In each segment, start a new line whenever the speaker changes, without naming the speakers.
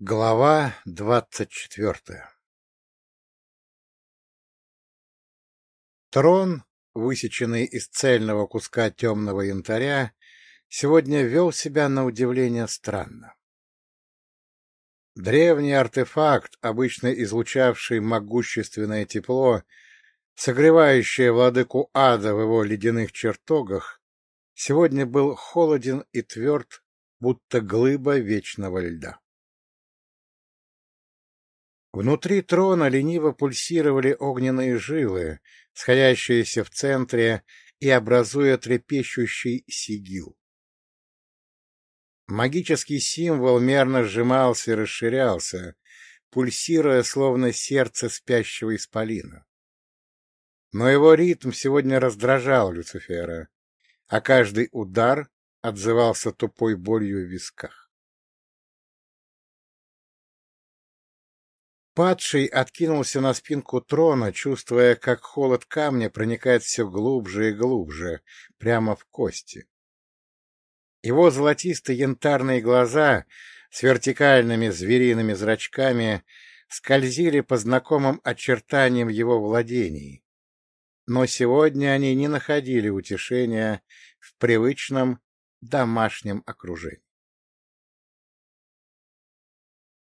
Глава двадцать четвертая Трон, высеченный из цельного куска темного янтаря, сегодня вел себя на удивление странно. Древний артефакт, обычно излучавший могущественное тепло, согревающее владыку ада в его ледяных чертогах, сегодня был холоден и тверд, будто глыба вечного льда. Внутри трона лениво пульсировали огненные жилы, сходящиеся в центре и образуя трепещущий сигил. Магический символ мерно сжимался и расширялся, пульсируя, словно сердце спящего исполина. Но его ритм сегодня раздражал Люцифера, а каждый удар отзывался тупой болью в висках. Падший откинулся на спинку трона, чувствуя, как холод камня проникает все глубже и глубже, прямо в кости. Его золотисто-янтарные глаза с вертикальными звериными зрачками скользили по знакомым очертаниям его владений, но сегодня они не находили утешения в привычном домашнем окружении.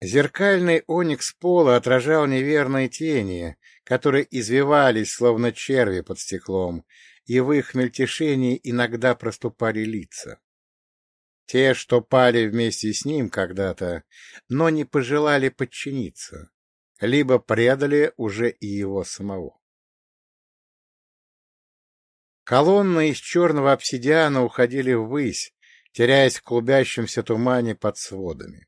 Зеркальный оникс пола отражал неверные тени, которые извивались, словно черви под стеклом, и в их мельтешении иногда проступали лица. Те, что пали вместе с ним когда-то, но не пожелали подчиниться, либо предали уже и его самого. Колонны из черного обсидиана уходили ввысь, теряясь в клубящемся тумане под сводами.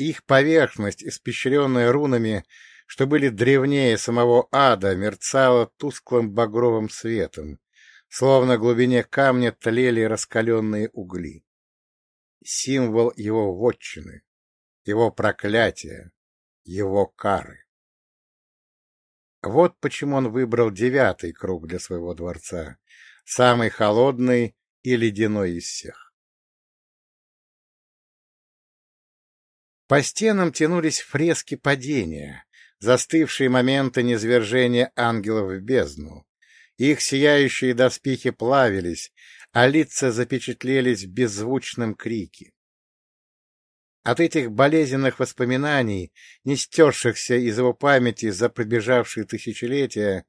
Их поверхность, испещренная рунами, что были древнее самого ада, мерцала тусклым багровым светом, словно в глубине камня тлели раскаленные угли. Символ его вотчины, его проклятия, его кары. Вот почему он выбрал девятый круг для своего дворца, самый холодный и ледяной из всех. По стенам тянулись фрески падения, застывшие моменты низвержения ангелов в бездну. Их сияющие доспехи плавились, а лица запечатлелись в беззвучном крике. От этих болезненных воспоминаний, не стершихся из его памяти за пробежавшие тысячелетия,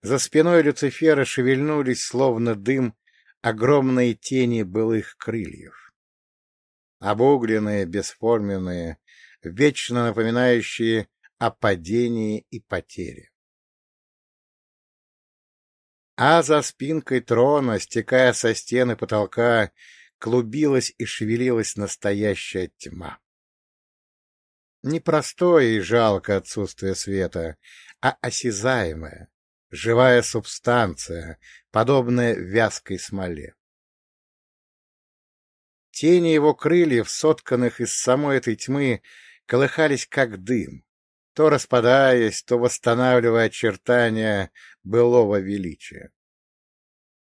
за спиной Люцифера шевельнулись, словно дым, огромные тени былых крыльев обугленные, бесформенные, вечно напоминающие о падении и потере. А за спинкой трона, стекая со стены потолка, клубилась и шевелилась настоящая тьма. Непростое и жалкое отсутствие света, а осязаемая, живая субстанция, подобная вязкой смоле. Тени его крыльев, сотканных из самой этой тьмы, колыхались как дым, то распадаясь, то восстанавливая очертания былого величия.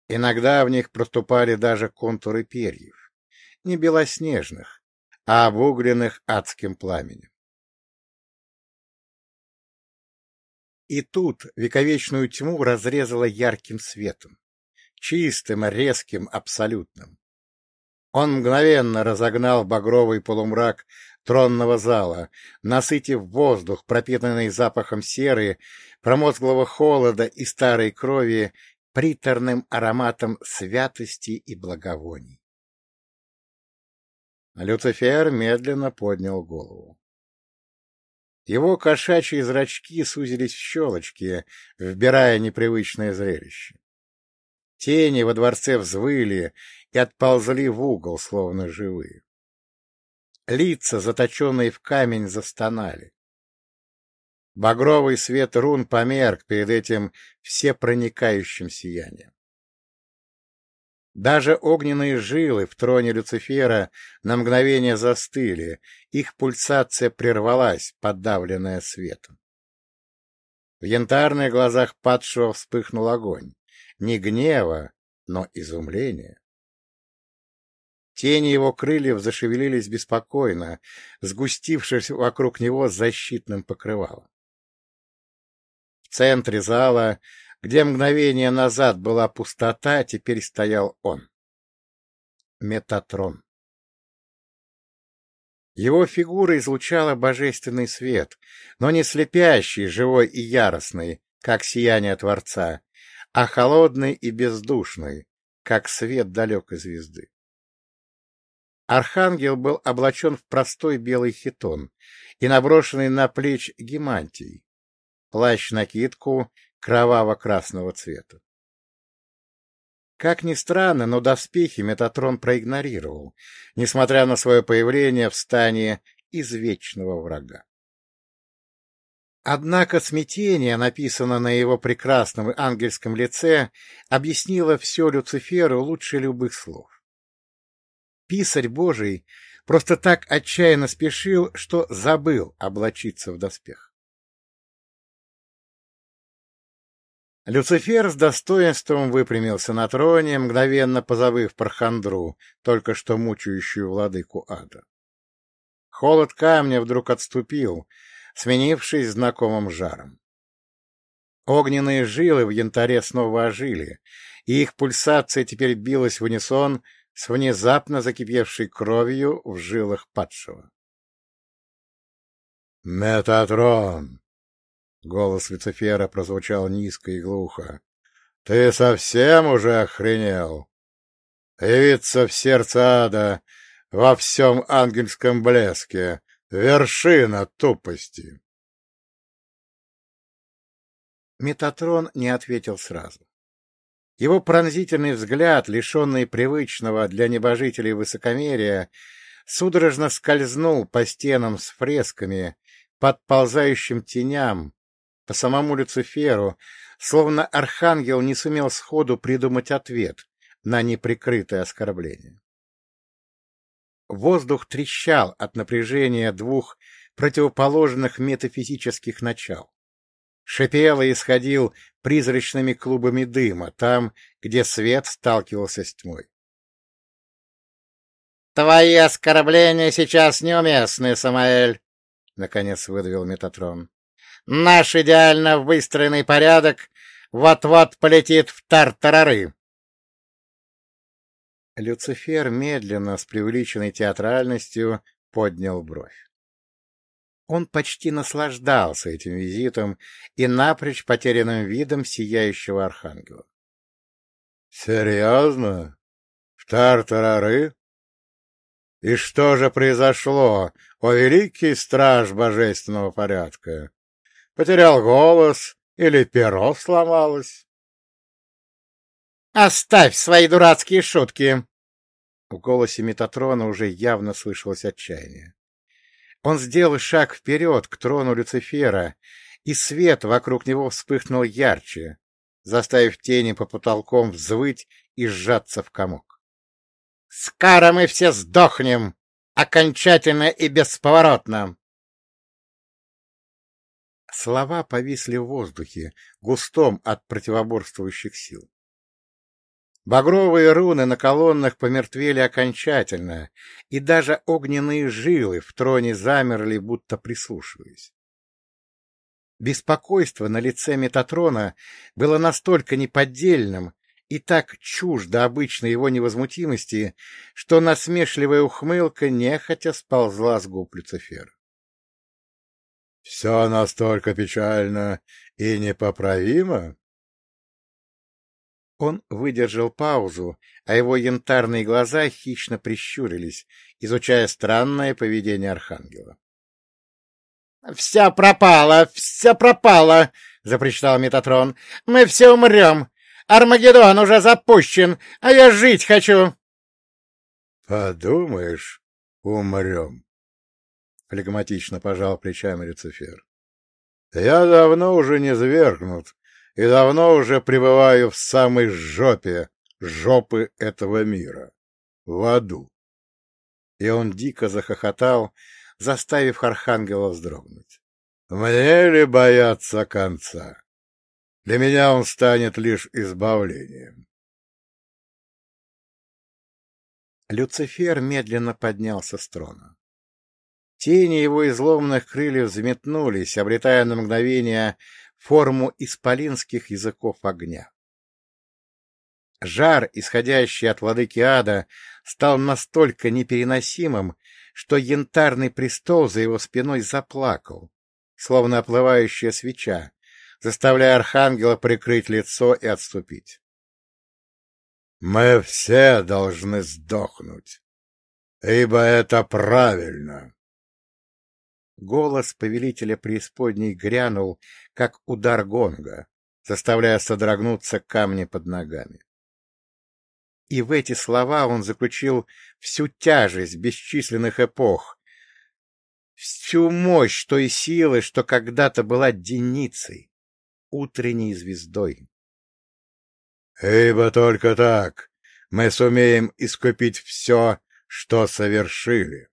Иногда в них проступали даже контуры перьев, не белоснежных, а обугленных адским пламенем. И тут вековечную тьму разрезало ярким светом, чистым, резким, абсолютным. Он мгновенно разогнал багровый полумрак тронного зала, насытив воздух, пропитанный запахом серы, промозглого холода и старой крови, приторным ароматом святости и благовоний. Люцифер медленно поднял голову. Его кошачьи зрачки сузились в щелочки, вбирая непривычное зрелище. Тени во дворце взвыли и отползли в угол, словно живые. Лица, заточенные в камень, застонали. Багровый свет рун померк перед этим всепроникающим сиянием. Даже огненные жилы в троне Люцифера на мгновение застыли, их пульсация прервалась, подавленная светом. В янтарных глазах падшего вспыхнул огонь не гнева, но изумления. Тени его крыльев зашевелились беспокойно, сгустившись вокруг него защитным покрывалом. В центре зала, где мгновение назад была пустота, теперь стоял он. Метатрон. Его фигура излучала божественный свет, но не слепящий, живой и яростный, как сияние Творца, а холодный и бездушный, как свет далекой звезды. Архангел был облачен в простой белый хитон и наброшенный на плеч гемантий, плащ-накидку кроваво-красного цвета. Как ни странно, но доспехи Метатрон проигнорировал, несмотря на свое появление в стане извечного врага. Однако смятение, написанное на его прекрасном ангельском лице, объяснило все Люциферу лучше любых слов. Писарь Божий просто так отчаянно спешил, что забыл облачиться в доспех. Люцифер с достоинством выпрямился на троне, мгновенно позабыв про хандру, только что мучающую владыку ада. Холод камня вдруг отступил, сменившись знакомым жаром. Огненные жилы в янтаре снова ожили, и их пульсация теперь билась в унисон с внезапно закипевшей кровью в жилах падшего. «Метатрон!» Голос Люцифера прозвучал низко и глухо. — Ты совсем уже охренел? Явиться в сердце ада во всем ангельском блеске — вершина тупости. Метатрон не ответил сразу. Его пронзительный взгляд, лишенный привычного для небожителей высокомерия, судорожно скользнул по стенам с фресками, подползающим теням, по самому Люциферу, словно архангел не сумел сходу придумать ответ на неприкрытое оскорбление. Воздух трещал от напряжения двух противоположных метафизических начал. Шипел и исходил призрачными клубами дыма, там, где свет сталкивался с тьмой. — Твои оскорбления сейчас неуместны, Самаэль, — наконец выдавил Метатрон. Наш идеально выстроенный порядок вот-вот полетит в тартарары. Люцифер медленно, с преувеличенной театральностью, поднял бровь. Он почти наслаждался этим визитом и напрочь потерянным видом сияющего архангела. — Серьезно? В Тартарары? И что же произошло, о великий страж божественного порядка? Потерял голос или перо сломалось? «Оставь свои дурацкие шутки!» В голосе Метатрона уже явно слышалось отчаяние. Он сделал шаг вперед к трону Люцифера, и свет вокруг него вспыхнул ярче, заставив тени по потолкам взвыть и сжаться в комок. — Скоро мы все сдохнем! Окончательно и бесповоротно! Слова повисли в воздухе, густом от противоборствующих сил. Багровые руны на колоннах помертвели окончательно, и даже огненные жилы в троне замерли, будто прислушиваясь. Беспокойство на лице Метатрона было настолько неподдельным и так чуждо обычной его невозмутимости, что насмешливая ухмылка нехотя сползла с губ Люцифера. Все настолько печально и непоправимо? Он выдержал паузу, а его янтарные глаза хищно прищурились, изучая странное поведение Архангела. — Все пропало, все пропало! — запричитал Метатрон. — Мы все умрем! Армагеддон уже запущен, а я жить хочу! — Подумаешь, умрем! — флегматично пожал плечами Люцифер. — Я давно уже не свергнут и давно уже пребываю в самой жопе жопы этого мира, в аду. И он дико захохотал, заставив Архангела вздрогнуть. Мне ли бояться конца? Для меня он станет лишь избавлением. Люцифер медленно поднялся с трона. Тени его изломанных крыльев взметнулись, обретая на мгновение форму исполинских языков огня. Жар, исходящий от владыки ада, стал настолько непереносимым, что янтарный престол за его спиной заплакал, словно оплывающая свеча, заставляя архангела прикрыть лицо и отступить. — Мы все должны сдохнуть, ибо это правильно. Голос повелителя преисподней грянул, как удар гонга, заставляя содрогнуться камни под ногами. И в эти слова он заключил всю тяжесть бесчисленных эпох, всю мощь той силы, что когда-то была деницей, утренней звездой. «Ибо только так мы сумеем искупить все, что совершили».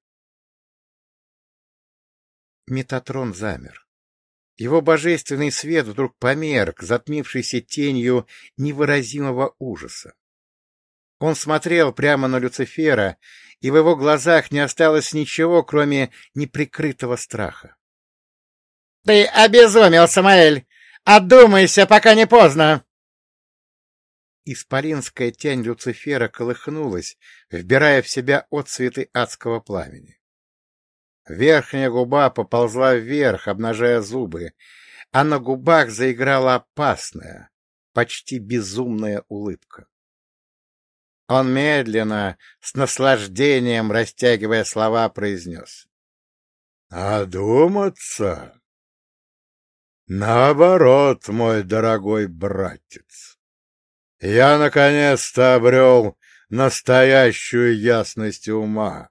Метатрон замер. Его божественный свет вдруг померк, затмившийся тенью невыразимого ужаса. Он смотрел прямо на Люцифера, и в его глазах не осталось ничего, кроме неприкрытого страха. — Ты обезумел, Самаэль! Одумайся, пока не поздно! Исполинская тень Люцифера колыхнулась, вбирая в себя отцветы адского пламени. Верхняя губа поползла вверх, обнажая зубы, а на губах заиграла опасная, почти безумная улыбка. Он медленно, с наслаждением, растягивая слова, произнес. — Одуматься? Наоборот, мой дорогой братец. Я наконец-то обрел настоящую ясность ума.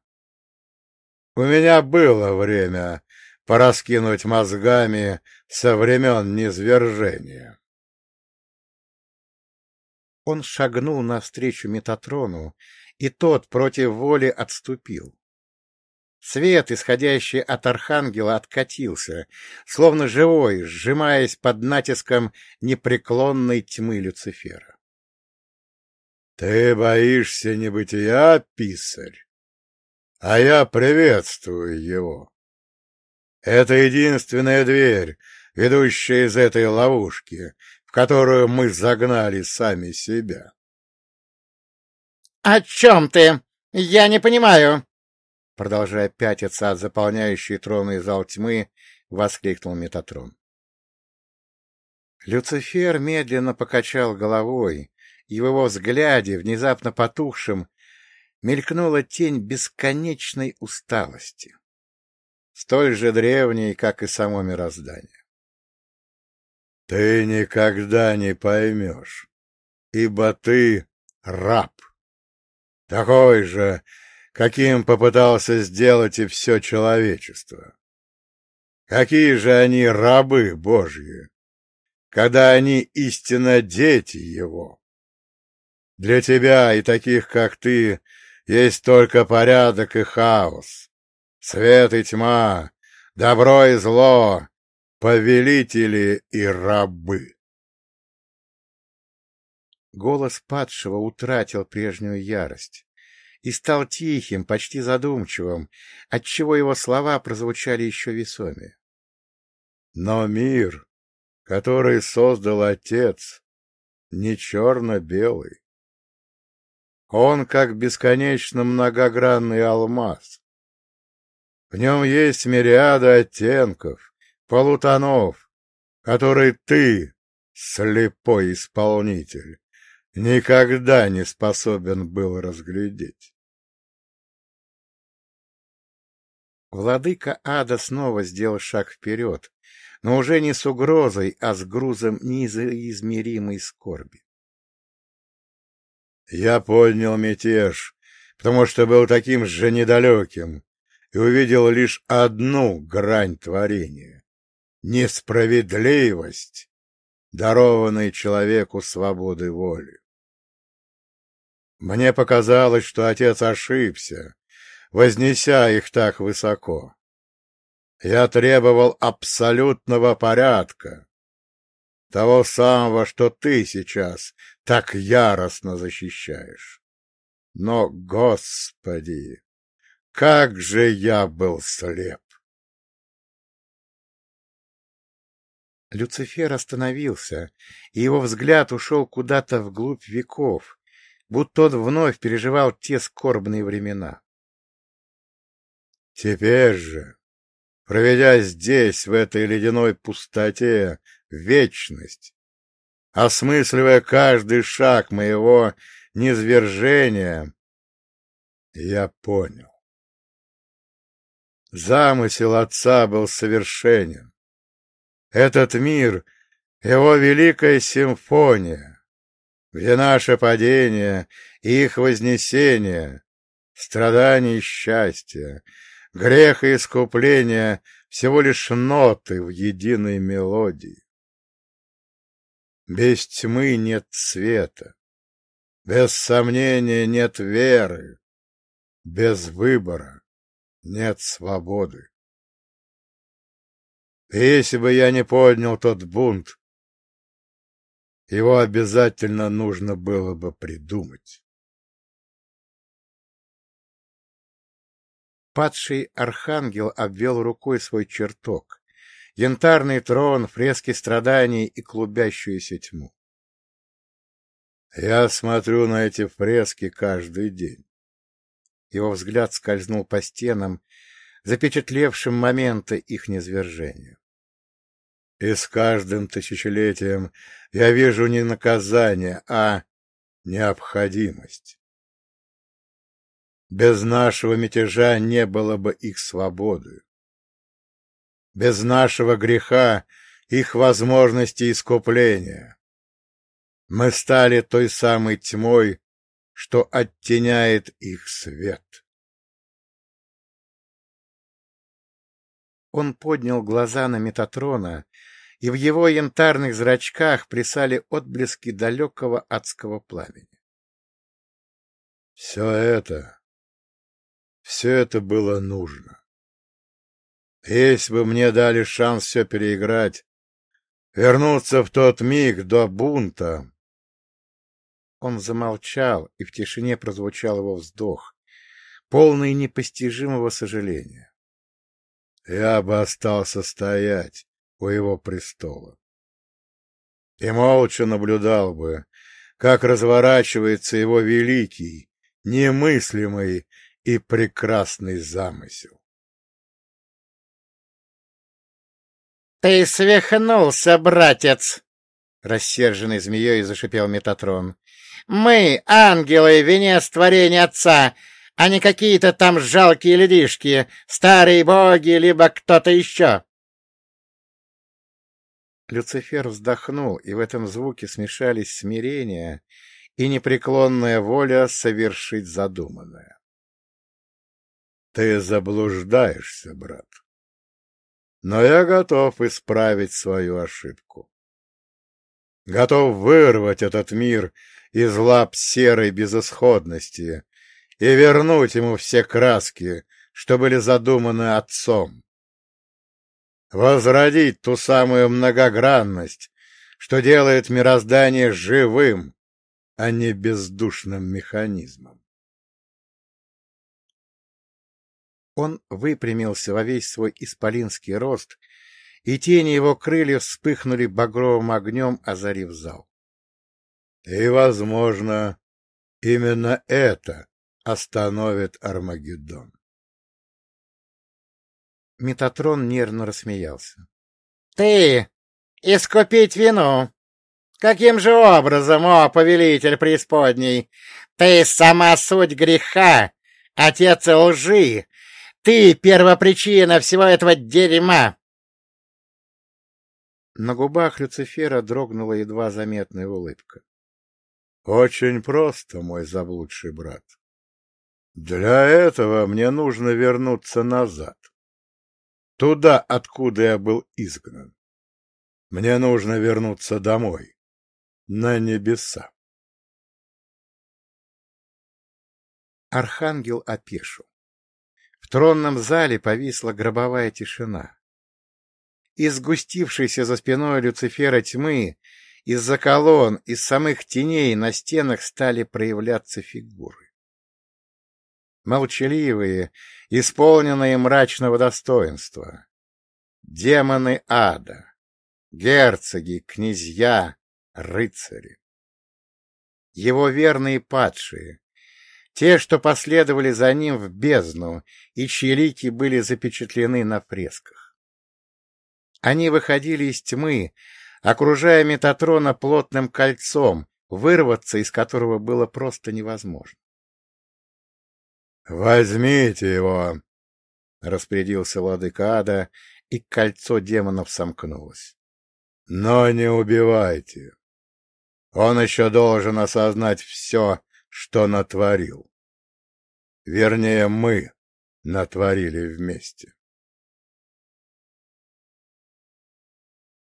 У меня было время пораскинуть мозгами со времен низвержения. Он шагнул навстречу Метатрону, и тот против воли отступил. Свет, исходящий от архангела, откатился, словно живой, сжимаясь под натиском непреклонной тьмы Люцифера. — Ты боишься небытия, писарь? А я приветствую его. Это единственная дверь, ведущая из этой ловушки, которую мы загнали сами себя. — О чем ты? Я не понимаю! Продолжая пятиться от заполняющей тронный зал тьмы, воскликнул Метатрон. Люцифер медленно покачал головой, и в его взгляде, внезапно потухшем, мелькнула тень бесконечной усталости, столь же древней, как и само мироздание. Ты никогда не поймешь, ибо ты раб. Такой же, каким попытался сделать и все человечество. Какие же они рабы Божьи, когда они истинно дети Его. Для тебя и таких, как ты, есть только порядок и хаос, свет и тьма, добро и зло, повелители и рабы. Голос падшего утратил прежнюю ярость и стал тихим, почти задумчивым, отчего его слова прозвучали еще весомее. Но мир, который создал Отец, не черно-белый. Он как бесконечно многогранный алмаз. В нем есть мириады оттенков, полутонов, который ты, слепой исполнитель, никогда не способен был разглядеть. Владыка ада снова сделал шаг вперед, но уже не с угрозой, а с грузом неизмеримой скорби. Я поднял мятеж, потому что был таким же недалеким и увидел лишь одну грань творения несправедливость, дарованной человеку свободы воли. Мне показалось, что отец ошибся, вознеся их так высоко. Я требовал абсолютного порядка, того самого, что ты сейчас так яростно защищаешь. Но, Господи, как же я был слеп!
Люцифер остановился, и его взгляд ушел куда-то вглубь веков, будто он вновь переживал те скорбные времена.
Теперь же, проведя здесь, в этой ледяной пустоте, вечность, осмысливая каждый шаг моего низвержения, я понял. Замысел отца был совершенен. Этот мир — его великая симфония, где наше падение и их вознесение, страдания и счастье, грех и искупление — всего лишь ноты в единой мелодии. Без тьмы нет света, без сомнения нет веры, без выбора нет свободы. Если бы я не поднял тот бунт, его обязательно нужно было бы придумать.
Падший архангел обвел рукой свой чертог, янтарный трон, фрески страданий и клубящуюся тьму.
Я смотрю на эти фрески каждый день.
Его взгляд скользнул по стенам, запечатлевшим моменты их низвержения.
И с каждым тысячелетием я вижу не наказание, а необходимость. Без нашего мятежа не было бы их свободы. Без нашего греха их возможности искупления. Мы стали той самой тьмой, что оттеняет их свет.
Он поднял глаза на Метатрона, и в его янтарных зрачках плясали отблески далекого адского пламени.
Все это, все это было нужно. Если бы мне дали шанс все переиграть, вернуться в тот миг до бунта...
Он замолчал, и в тишине прозвучал его вздох, полный непостижимого сожаления
я бы остался стоять у его престола. И молча наблюдал бы, как разворачивается его великий, немыслимый и прекрасный замысел.
— Ты свихнулся, братец! — рассерженный змеей зашипел Метатрон. — Мы, ангелы, венец творения Отца, а не какие-то там жалкие людишки, старые боги, либо кто-то еще.
Люцифер вздохнул, и в этом звуке смешались смирение и непреклонная воля совершить задуманное.
— Ты заблуждаешься, брат. Но я готов исправить свою ошибку. Готов вырвать этот мир из лап серой безысходности и вернуть ему все краски, что были задуманы отцом. Возродить ту самую многогранность, что делает мироздание живым, а не бездушным механизмом.
Он выпрямился во весь свой исполинский рост, и тени его крыльев вспыхнули багровым огнем, озарив зал.
И, возможно, именно это остановит Армагеддон.
Метатрон нервно рассмеялся.
— Ты! Искупить вину! Каким же образом, о, повелитель преисподней? Ты сама суть греха, отец лжи! Ты первопричина всего этого дерьма!
На губах Люцифера дрогнула едва заметная улыбка.
— Очень просто, мой заблудший брат. Для этого мне нужно вернуться назад. Туда, откуда я был изгнан. Мне нужно вернуться домой, на небеса.
Архангел опешил. Тронном зале повисла гробовая тишина. Из сгустившейся за спиной Люцифера тьмы, из-за колонн, из самых теней на стенах стали проявляться фигуры.
молчаливые, исполненные мрачного достоинства. Демоны ада, герцоги, князья, рыцари. Его верные падшие, те, что последовали за ним в бездну, и чьи лики были запечатлены на фресках. Они выходили из тьмы, окружая Метатрона плотным кольцом, вырваться из которого было просто невозможно. — Возьмите его! — распорядился владыка ада, и кольцо демонов сомкнулось. — Но не убивайте. Он еще должен осознать все, что натворил. Вернее, мы натворили вместе.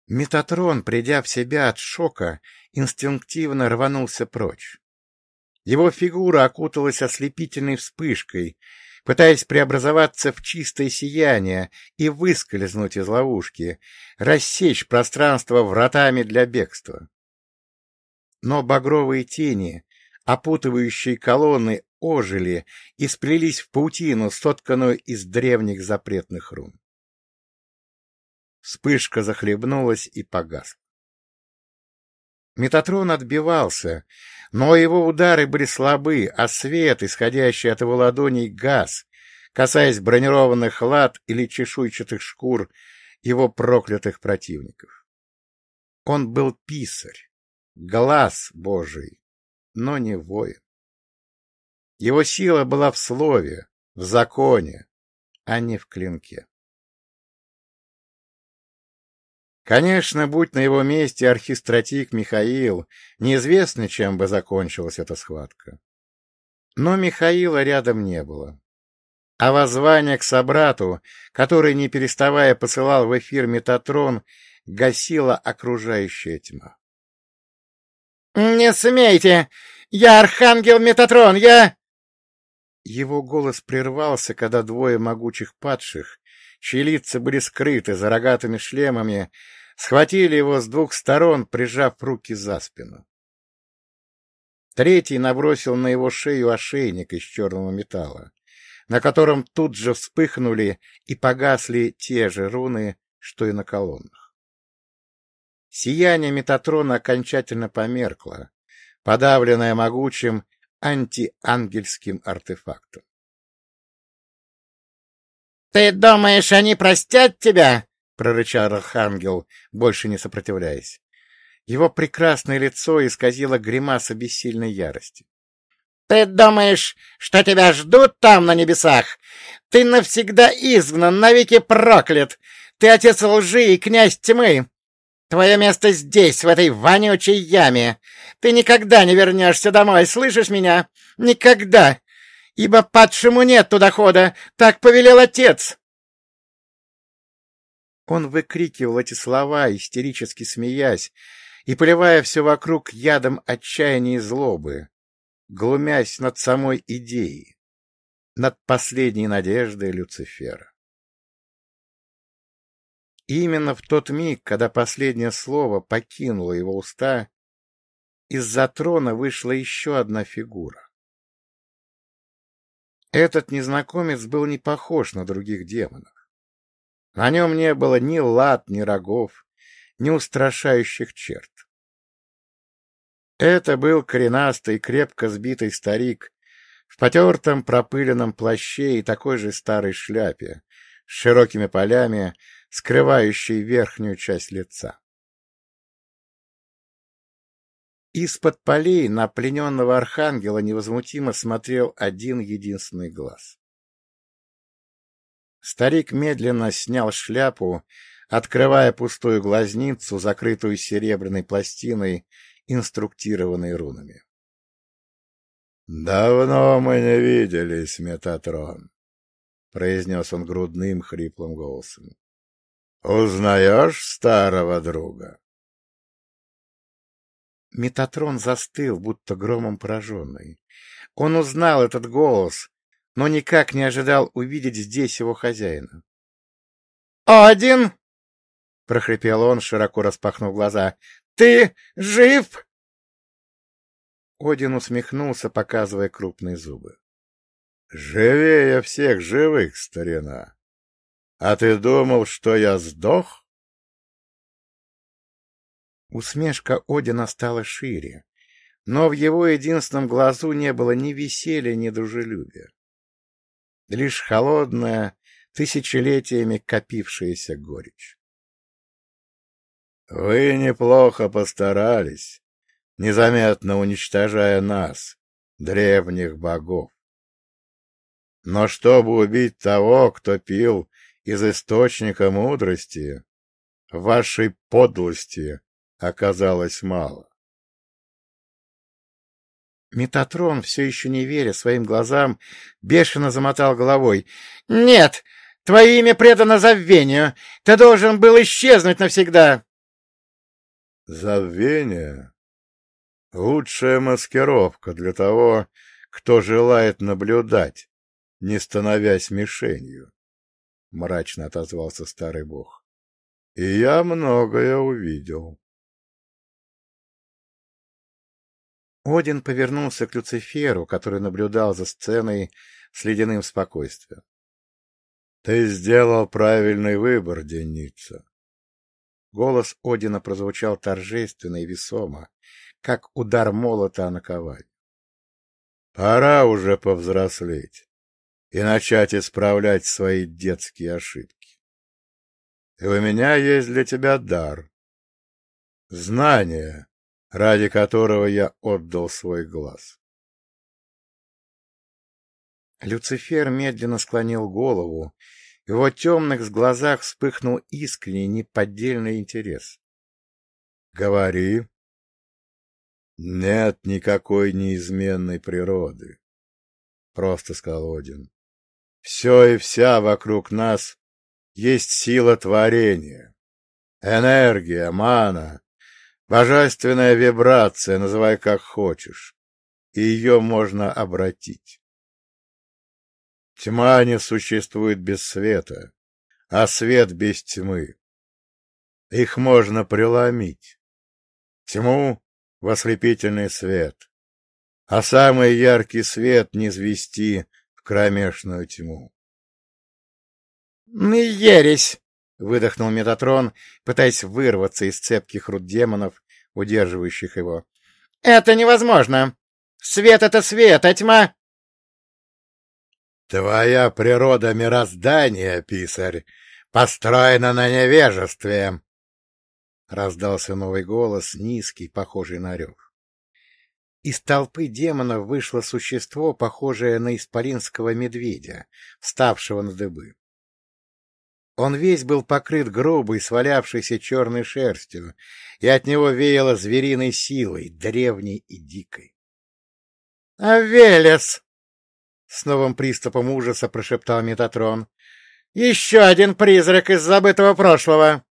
Метатрон, придя в себя от шока, инстинктивно рванулся прочь. Его фигура окуталась ослепительной вспышкой, пытаясь преобразоваться в чистое сияние и выскользнуть из ловушки, рассечь пространство вратами для бегства. Но багровые тени, опутывающие колонны, ожили и сплелись в паутину, сотканную из древних запретных рун. Вспышка захлебнулась и погасла. Метатрон отбивался, но его удары были слабы, а свет, исходящий от его ладоней, газ, касаясь бронированных лад или чешуйчатых шкур его проклятых противников. Он был писарь, глаз Божий, но не воин. Его сила была в слове, в законе, а не в клинке. Конечно, будь на его месте архистратик Михаил, неизвестно, чем бы закончилась эта схватка. Но Михаила рядом не было. А воззвание к собрату, который, не переставая, посылал в эфир Метатрон, гасила окружающая тьма.
— Не смейте! Я архангел Метатрон! Я...
Его голос прервался, когда двое могучих падших, чьи лица были скрыты за рогатыми шлемами, схватили его с двух сторон, прижав руки за спину. Третий набросил на его шею ошейник из черного металла, на котором тут же вспыхнули и погасли те же руны, что и на колоннах. Сияние Метатрона окончательно померкло, подавленное могучим антиангельским артефактом.
«Ты думаешь, они простят тебя?» — прорычал Архангел, больше не сопротивляясь.
Его прекрасное лицо исказило гримаса бессильной ярости.
«Ты думаешь, что тебя ждут там, на небесах? Ты навсегда изгнан, навеки проклят! Ты отец лжи и князь тьмы! Твое место здесь, в этой вонючей яме! Ты никогда не вернешься домой, слышишь меня? Никогда! ибо падшему нет туда хода, так повелел отец.
Он выкрикивал эти слова, истерически смеясь, и поливая все вокруг ядом отчаяния и злобы, глумясь над самой идеей, над последней надеждой Люцифера. И именно в тот миг, когда последнее слово покинуло его уста, из-за трона вышла еще одна фигура. Этот незнакомец был не похож на других демонов. На нем не было ни лад, ни рогов, ни устрашающих черт. Это был коренастый, крепко сбитый старик в потертом пропыленном плаще и такой же старой шляпе, с широкими полями, скрывающей верхнюю часть лица. Из-под полей на плененного архангела невозмутимо смотрел один единственный глаз. Старик медленно снял шляпу, открывая пустую глазницу, закрытую серебряной пластиной, инструктированной рунами. — Давно мы не виделись, Метатрон, — произнес он грудным хриплым голосом. — Узнаешь старого друга? Метатрон застыл, будто громом пораженный. Он узнал этот голос, но никак не ожидал увидеть здесь его хозяина.
— Один! — прохрипел он, широко распахнув глаза. — Ты жив?
Один усмехнулся, показывая крупные зубы. — Живее всех живых, старина. А ты думал, что я сдох?
Усмешка Одина стала шире, но в его единственном глазу не было ни веселья, ни дружелюбия. Лишь холодная, тысячелетиями копившаяся горечь.
— Вы неплохо постарались, незаметно уничтожая нас, древних богов. Но чтобы убить того, кто пил из источника мудрости, вашей подлости оказалось мало.
Метатрон, все еще не веря своим глазам, бешено замотал головой. — Нет! Твое имя предано забвению! Ты должен был исчезнуть навсегда!
— Забвение? Лучшая маскировка для того, кто желает наблюдать, не становясь мишенью, — мрачно отозвался старый бог. — И я многое увидел.
Один повернулся к Люциферу, который наблюдал за сценой с ледяным спокойствием.
— Ты сделал правильный выбор, Деница.
Голос Одина прозвучал торжественно и весомо, как удар молота о наковальню.
— Пора уже повзрослеть и начать исправлять свои детские ошибки. И у меня есть для тебя дар. Знание, ради которого я отдал свой глаз.
Люцифер медленно склонил голову, в его темных глазах вспыхнул искренний, неподдельный интерес.
— Говори. — Нет никакой неизменной природы, — просто сказал Один. — Все и вся вокруг нас есть сила творения, энергия, мана, Божественная вибрация, называй как хочешь, и ее можно обратить. Тьма не существует без света, а свет без тьмы. Их можно преломить. Тьму — в ослепительный свет, а самый яркий свет не звести в кромешную тьму.
«Ересь!» — выдохнул Метатрон, пытаясь вырваться из цепких рук демонов, удерживающих его. — Это невозможно! Свет — это свет, а тьма...
— Твоя природа мироздания, писарь, построена на невежестве! — раздался новый голос, низкий, похожий на рев.
Из толпы демонов вышло существо, похожее на исполинского медведя, вставшего на дыбы. Он весь был покрыт грубой, свалявшейся черной шерстью, и от него веяло звериной силой, древней и дикой. — Авелес! — с новым приступом ужаса прошептал Метатрон. — Еще один призрак из забытого прошлого!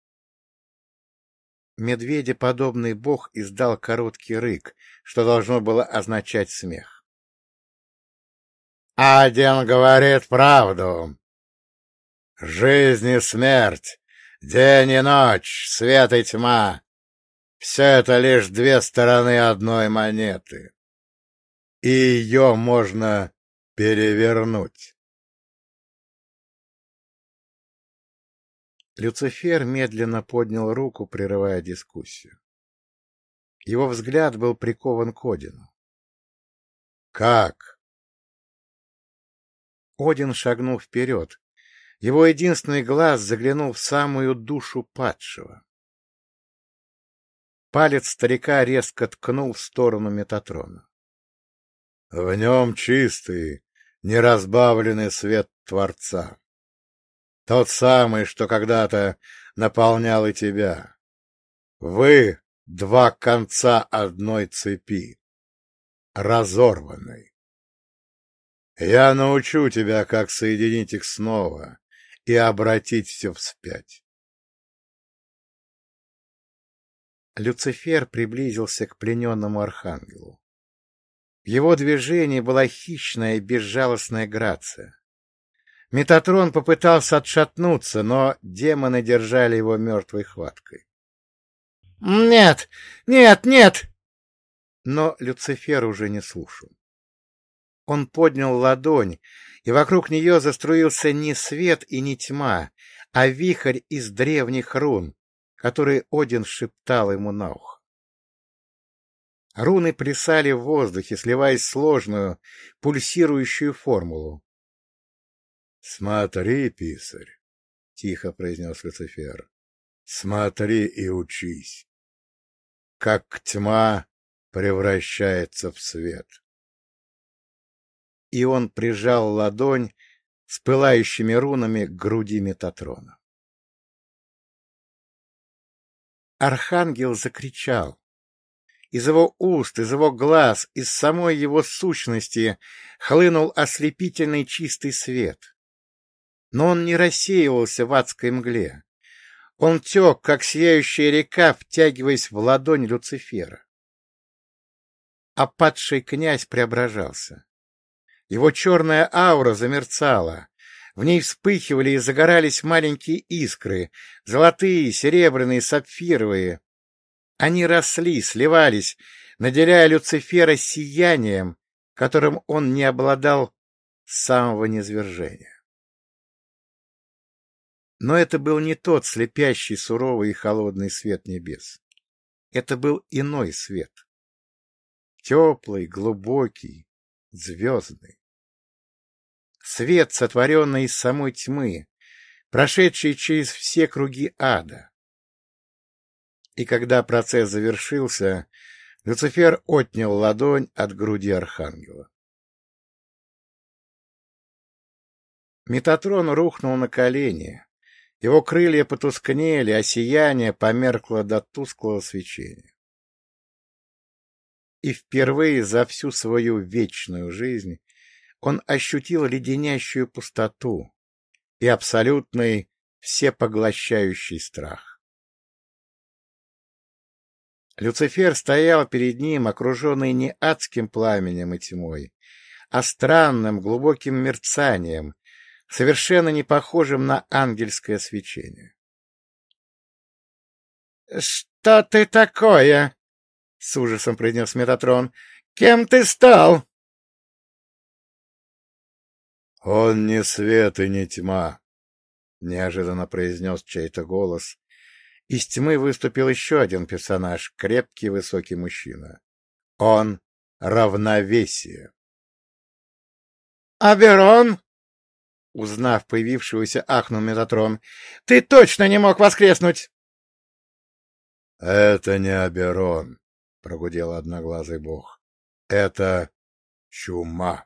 Медведеподобный бог издал короткий рык, что должно было означать смех.
— Один говорит правду, Жизнь и смерть, день и ночь, свет и тьма — все это лишь две стороны одной монеты. И ее можно перевернуть.
Люцифер медленно поднял руку, прерывая дискуссию. Его взгляд был прикован к Одину.
— Как?
Один шагнул вперед, его единственный глаз заглянул в самую душу падшего. Палец старика резко ткнул в сторону Метатрона.
— В нем чистый, неразбавленный свет Творца. Тот самый, что когда-то наполнял и тебя. Вы — два конца одной цепи, разорванной. Я научу тебя, как соединить их снова, и обратить все вспять.
Люцифер приблизился к плененному архангелу. В его движении была хищная и безжалостная грация. Метатрон попытался отшатнуться, но демоны держали его мертвой хваткой. — Нет! Нет! Нет! Но Люцифер уже не слушал. Он поднял ладонь,
и вокруг нее заструился не свет и не тьма, а вихрь из древних рун, который Один шептал ему на ухо. Руны плясали в воздухе, сливаясь в сложную, пульсирующую формулу.
— Смотри, писарь, — тихо произнес Люцифер, — смотри и учись. Как тьма превращается в свет.
И он прижал ладонь с пылающими рунами к груди Метатрона. Архангел закричал. Из его уст, из его глаз, из самой его сущности хлынул ослепительный чистый свет. Но он не рассеивался в адской мгле. Он тек, как сияющая река, втягиваясь в ладонь Люцифера. А падший князь преображался. Его черная аура замерцала. В ней вспыхивали и загорались маленькие искры, золотые, серебряные, сапфировые. Они росли, сливались, наделяя Люцифера сиянием, которым он не обладал с самого низвержения. Но это был не тот слепящий, суровый и холодный свет небес. Это был иной свет. Теплый, глубокий, звездный. Свет, сотворенный из самой тьмы, прошедший через все круги ада. И когда процесс завершился, Люцифер отнял ладонь от груди архангела. Метатрон рухнул на колени, его крылья потускнели, а сияние померкло до тусклого свечения. И впервые за всю свою вечную жизнь он ощутил леденящую пустоту и абсолютный всепоглощающий страх. Люцифер стоял перед ним, окруженный не адским пламенем и тьмой, а странным глубоким мерцанием, совершенно не похожим на ангельское свечение. — Что ты такое? — с ужасом произнес Метатрон. — Кем ты стал?
— Он не свет и не тьма, — неожиданно произнес чей-то голос.
Из тьмы выступил еще один персонаж, крепкий высокий мужчина. Он — равновесие. — Аберон? Узнав появившегося, ахнул Метатрон. — Ты точно не мог воскреснуть!
— Это не Аберон, — прогудел одноглазый бог. — Это чума.